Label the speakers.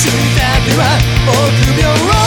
Speaker 1: 死んだ手は臆病